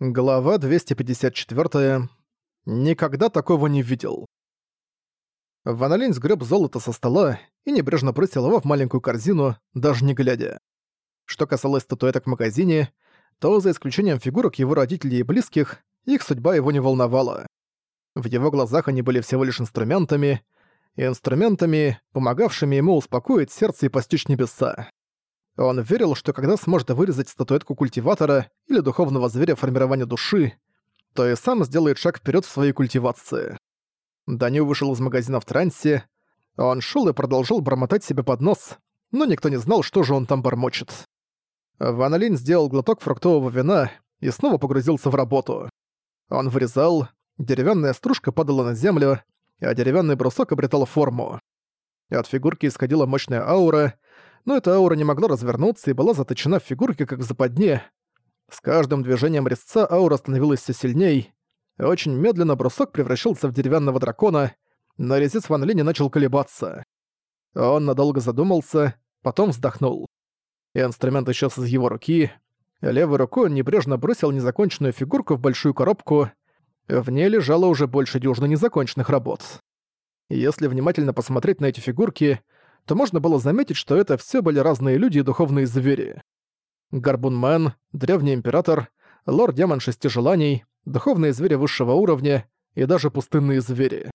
Глава 254. Никогда такого не видел. Ван сгреб золото со стола и небрежно бросил его в маленькую корзину, даже не глядя. Что касалось статуэток в магазине, то за исключением фигурок его родителей и близких, их судьба его не волновала. В его глазах они были всего лишь инструментами, инструментами, помогавшими ему успокоить сердце и постичь небеса. Он верил, что когда сможет вырезать статуэтку культиватора или духовного зверя формирования души, то и сам сделает шаг вперед в своей культивации. Даню вышел из магазина в трансе. Он шел и продолжал бормотать себе под нос, но никто не знал, что же он там бормочет. Ван Линь сделал глоток фруктового вина и снова погрузился в работу. Он вырезал, деревянная стружка падала на землю, а деревянный брусок обретал форму. От фигурки исходила мощная аура, но эта аура не могла развернуться и была заточена в фигурке, как в западне. С каждым движением резца аура становилась все сильней. Очень медленно брусок превращался в деревянного дракона, но резец Ван Линя начал колебаться. Он надолго задумался, потом вздохнул. Инструмент исчез из его руки. Левой рукой он небрежно бросил незаконченную фигурку в большую коробку. В ней лежало уже больше дюжины незаконченных работ. Если внимательно посмотреть на эти фигурки, то можно было заметить, что это все были разные люди и духовные звери. Горбунмен, Древний Император, Лорд-Демон Шести Желаний, духовные звери высшего уровня и даже пустынные звери.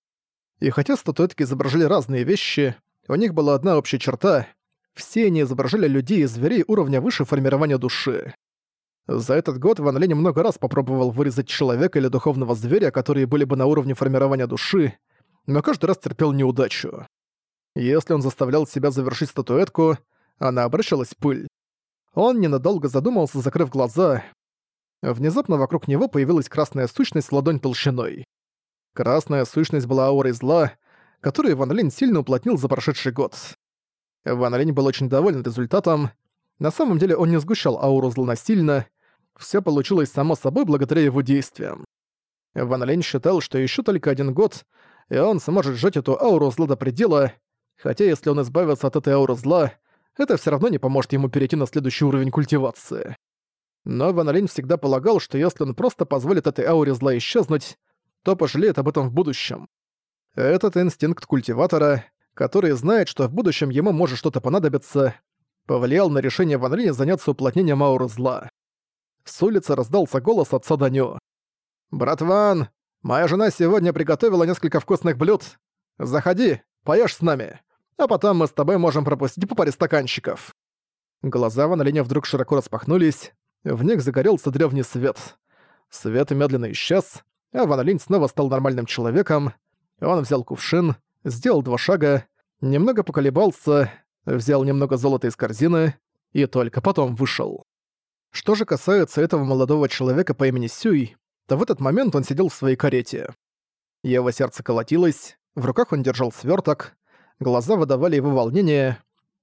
И хотя статуэтки изображали разные вещи, у них была одна общая черта — все они изображали людей и зверей уровня выше формирования души. За этот год Ван Линь много раз попробовал вырезать человека или духовного зверя, которые были бы на уровне формирования души, но каждый раз терпел неудачу. Если он заставлял себя завершить статуэтку, она обращалась в пыль. Он ненадолго задумался, закрыв глаза. Внезапно вокруг него появилась красная сущность с ладонь толщиной. Красная сущность была аурой зла, которую Ван Линь сильно уплотнил за прошедший год. Ван Линь был очень доволен результатом. На самом деле он не сгущал ауру зла насильно, всё получилось само собой благодаря его действиям. Ван Линь считал, что ещё только один год, и он сможет сжать эту ауру зла до предела, Хотя если он избавится от этой ауры зла, это все равно не поможет ему перейти на следующий уровень культивации. Но Ван Линь всегда полагал, что если он просто позволит этой ауре зла исчезнуть, то пожалеет об этом в будущем. Этот инстинкт культиватора, который знает, что в будущем ему может что-то понадобиться, повлиял на решение Ван Линя заняться уплотнением ауры зла. С улицы раздался голос отца Даню. «Брат Ван, моя жена сегодня приготовила несколько вкусных блюд. Заходи, Поешь с нами, а потом мы с тобой можем пропустить по паре стаканчиков». Глаза Ван Линя вдруг широко распахнулись, в них загорелся древний свет. Свет медленно исчез, а Ван Линь снова стал нормальным человеком. Он взял кувшин, сделал два шага, немного поколебался, взял немного золота из корзины и только потом вышел. Что же касается этого молодого человека по имени Сюй, то в этот момент он сидел в своей карете. Его сердце колотилось, в руках он держал сверток, глаза выдавали его волнение.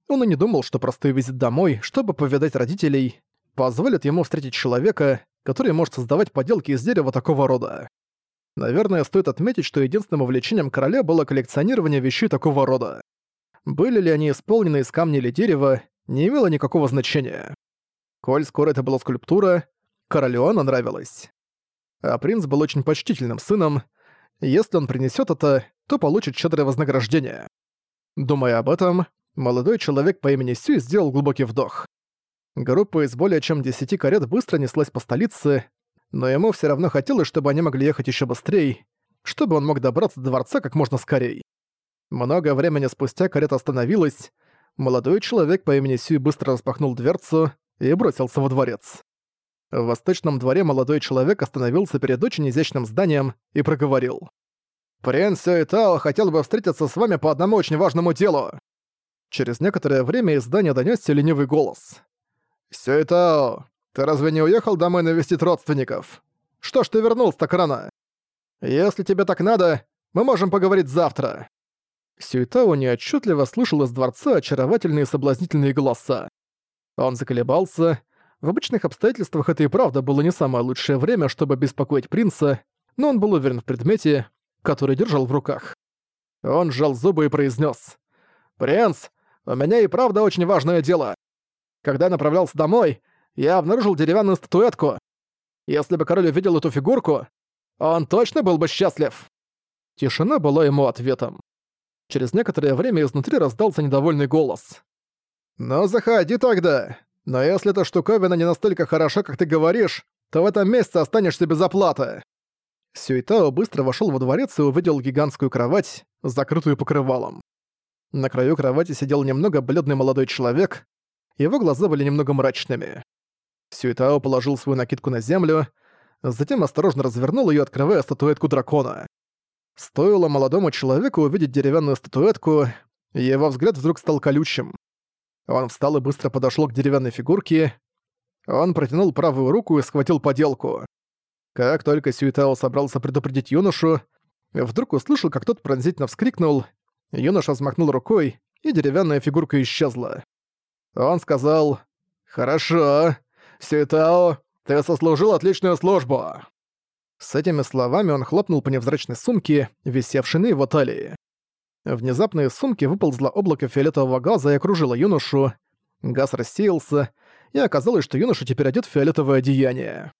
Он и не думал, что простой визит домой, чтобы повидать родителей, позволит ему встретить человека, который может создавать поделки из дерева такого рода. Наверное, стоит отметить, что единственным увлечением короля было коллекционирование вещей такого рода. Были ли они исполнены из камня или дерева, не имело никакого значения. Коль скоро это была скульптура, королю она нравилась. А принц был очень почтительным сыном. Если он принесет это, то получит щедрое вознаграждение. Думая об этом, молодой человек по имени Сюй сделал глубокий вдох. Группа из более чем десяти карет быстро неслась по столице, но ему все равно хотелось, чтобы они могли ехать еще быстрее, чтобы он мог добраться до дворца как можно скорее. Много времени спустя карета остановилась, молодой человек по имени Сюй быстро распахнул дверцу и бросился во дворец. В восточном дворе молодой человек остановился перед очень изящным зданием и проговорил. «Принц Сюэтао хотел бы встретиться с вами по одному очень важному делу». Через некоторое время из здания донёсся ленивый голос. «Сюэтао, ты разве не уехал домой навестить родственников? Что ж ты вернулся так рано? Если тебе так надо, мы можем поговорить завтра». Сюэтао неотчетливо слышал из дворца очаровательные соблазнительные голоса. Он заколебался. В обычных обстоятельствах это и правда было не самое лучшее время, чтобы беспокоить принца, но он был уверен в предмете, который держал в руках. Он сжал зубы и произнес: «Принц, у меня и правда очень важное дело. Когда направлялся домой, я обнаружил деревянную статуэтку. Если бы король увидел эту фигурку, он точно был бы счастлив!» Тишина была ему ответом. Через некоторое время изнутри раздался недовольный голос. «Ну заходи тогда! Но если эта штуковина не настолько хороша, как ты говоришь, то в этом месяце останешься без оплаты!» Сюитао быстро вошел во дворец и увидел гигантскую кровать, закрытую покрывалом. На краю кровати сидел немного бледный молодой человек, его глаза были немного мрачными. Сюитао положил свою накидку на землю, затем осторожно развернул ее, открывая статуэтку дракона. Стоило молодому человеку увидеть деревянную статуэтку, его взгляд вдруг стал колючим. Он встал и быстро подошел к деревянной фигурке. Он протянул правую руку и схватил поделку. Как только Сюитао собрался предупредить юношу, вдруг услышал, как тот пронзительно вскрикнул. Юноша взмахнул рукой, и деревянная фигурка исчезла. Он сказал «Хорошо, Сюитао, ты сослужил отличную службу!» С этими словами он хлопнул по невзрачной сумке, висевшей на его талии. Внезапно из сумки выползло облако фиолетового газа и окружило юношу. Газ рассеялся, и оказалось, что юноша теперь одет в фиолетовое одеяние.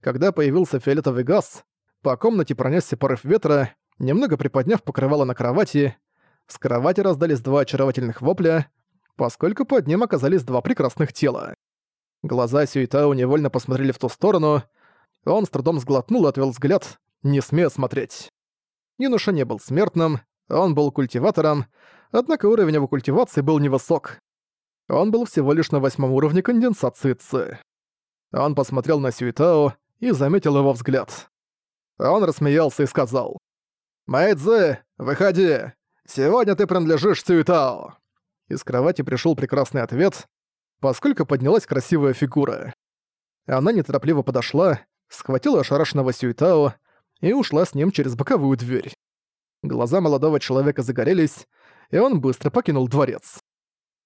Когда появился фиолетовый газ, по комнате пронесся порыв ветра, немного приподняв покрывало на кровати. С кровати раздались два очаровательных вопля, поскольку под ним оказались два прекрасных тела. Глаза Сюитао невольно посмотрели в ту сторону, он с трудом сглотнул и отвел взгляд, не смея смотреть. Юноша не был смертным, он был культиватором, однако уровень его культивации был невысок. Он был всего лишь на восьмом уровне конденсации Ци. Он посмотрел на Сюитао и заметил его взгляд. Он рассмеялся и сказал. «Мэйдзи, выходи! Сегодня ты принадлежишь Сюитао!» Из кровати пришел прекрасный ответ, поскольку поднялась красивая фигура. Она неторопливо подошла, схватила ошарашенного Сюитао и ушла с ним через боковую дверь. Глаза молодого человека загорелись, и он быстро покинул дворец.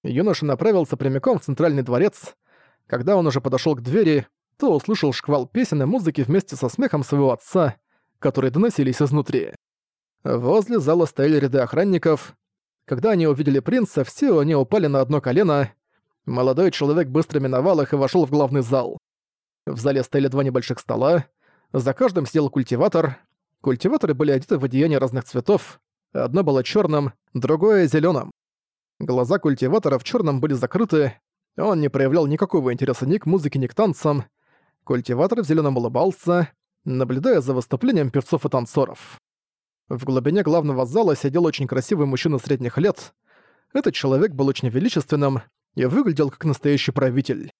Юноша направился прямиком в центральный дворец. Когда он уже подошел к двери, то услышал шквал песен и музыки вместе со смехом своего отца, которые доносились изнутри. Возле зала стояли ряды охранников. Когда они увидели принца, все они упали на одно колено. Молодой человек быстро миновал их и вошел в главный зал. В зале стояли два небольших стола. За каждым сидел культиватор. Культиваторы были одеты в одеяния разных цветов. Одно было черным, другое — зеленым. Глаза культиватора в черном были закрыты. Он не проявлял никакого интереса ни к музыке, ни к танцам. Культиватор в зеленом улыбался, наблюдая за выступлением певцов и танцоров. В глубине главного зала сидел очень красивый мужчина средних лет. Этот человек был очень величественным и выглядел как настоящий правитель.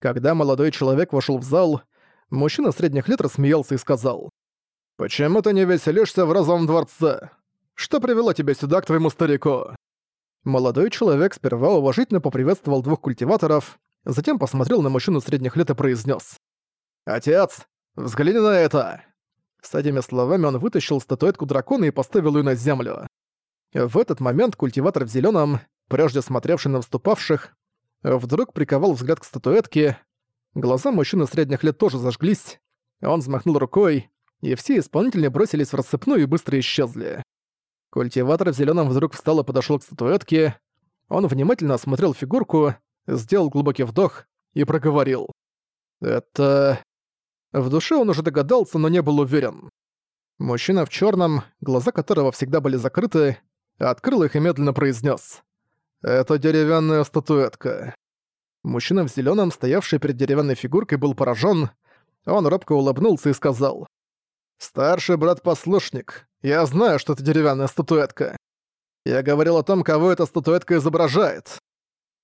Когда молодой человек вошел в зал, мужчина средних лет рассмеялся и сказал, «Почему ты не веселишься в розовом дворце? Что привело тебя сюда, к твоему старику?» Молодой человек сперва уважительно поприветствовал двух культиваторов, затем посмотрел на мужчину средних лет и произнес: «Отец, взгляни на это!» С этими словами он вытащил статуэтку дракона и поставил ее на землю. В этот момент культиватор в зеленом, прежде смотревший на выступавших, Вдруг приковал взгляд к статуэтке. Глаза мужчины средних лет тоже зажглись. Он взмахнул рукой, и все исполнители бросились в рассыпную и быстро исчезли. Культиватор в зеленом вдруг встал и подошел к статуэтке. Он внимательно осмотрел фигурку, сделал глубокий вдох и проговорил. «Это...» В душе он уже догадался, но не был уверен. Мужчина в черном, глаза которого всегда были закрыты, открыл их и медленно произнес: «Это деревянная статуэтка». Мужчина в зеленом, стоявший перед деревянной фигуркой, был поражен. Он робко улыбнулся и сказал. «Старший брат-послушник, я знаю, что это деревянная статуэтка. Я говорил о том, кого эта статуэтка изображает».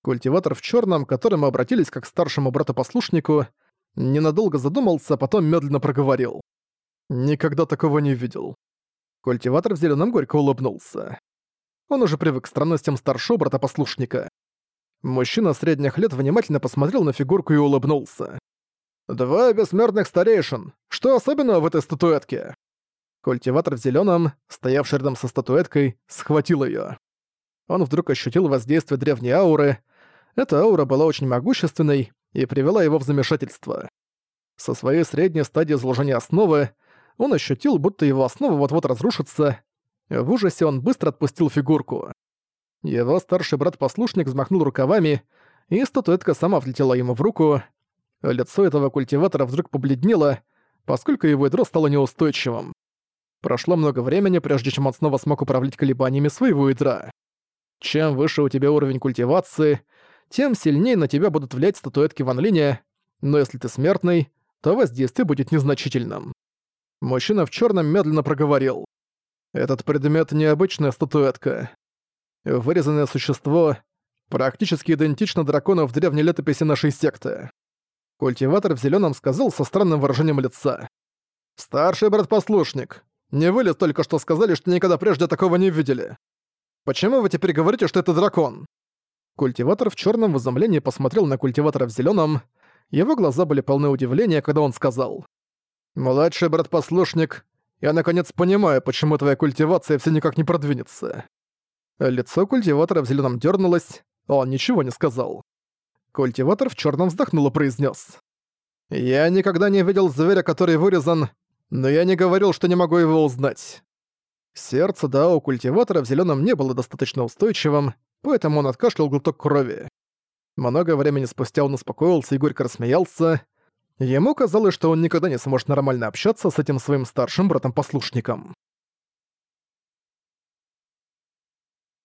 Культиватор в черном, к которому обратились как к старшему брату-послушнику, ненадолго задумался, а потом медленно проговорил. «Никогда такого не видел». Культиватор в зеленом горько улыбнулся. Он уже привык к странностям старшего брата-послушника. Мужчина средних лет внимательно посмотрел на фигурку и улыбнулся. «Два бессмертных старейшин. Что особенного в этой статуэтке?» Культиватор в зеленом, стоявший рядом со статуэткой, схватил ее. Он вдруг ощутил воздействие древней ауры. Эта аура была очень могущественной и привела его в замешательство. Со своей средней стадии изложения основы он ощутил, будто его основа вот-вот разрушится, в ужасе он быстро отпустил фигурку. Его старший брат-послушник взмахнул рукавами, и статуэтка сама влетела ему в руку. Лицо этого культиватора вдруг побледнело, поскольку его ядро стало неустойчивым. Прошло много времени, прежде чем он снова смог управлять колебаниями своего ядра. Чем выше у тебя уровень культивации, тем сильнее на тебя будут влиять статуэтки Ван Линя, но если ты смертный, то воздействие будет незначительным. Мужчина в черном медленно проговорил. «Этот предмет — необычная статуэтка. Вырезанное существо практически идентично дракону в древней летописи нашей секты». Культиватор в зеленом сказал со странным выражением лица. «Старший брат-послушник, не вы ли только что сказали, что никогда прежде такого не видели? Почему вы теперь говорите, что это дракон?» Культиватор в черном в изумлении посмотрел на культиватора в зеленом. Его глаза были полны удивления, когда он сказал. «Младший брат-послушник, я наконец понимаю, почему твоя культивация все никак не продвинется». Лицо культиватора в зеленом дернулось, он ничего не сказал. Культиватор в черном вздохнул и произнес: «Я никогда не видел зверя, который вырезан, но я не говорил, что не могу его узнать». Сердце Дао культиватора в зеленом не было достаточно устойчивым, поэтому он откашлял глоток крови. Много времени спустя он успокоился и горько рассмеялся. Ему казалось, что он никогда не сможет нормально общаться с этим своим старшим братом-послушником.